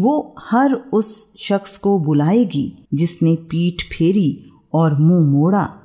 वो हर उस शख्स को बुलाएगी जिसने पीठ फेरी और मुँह मोड़ा।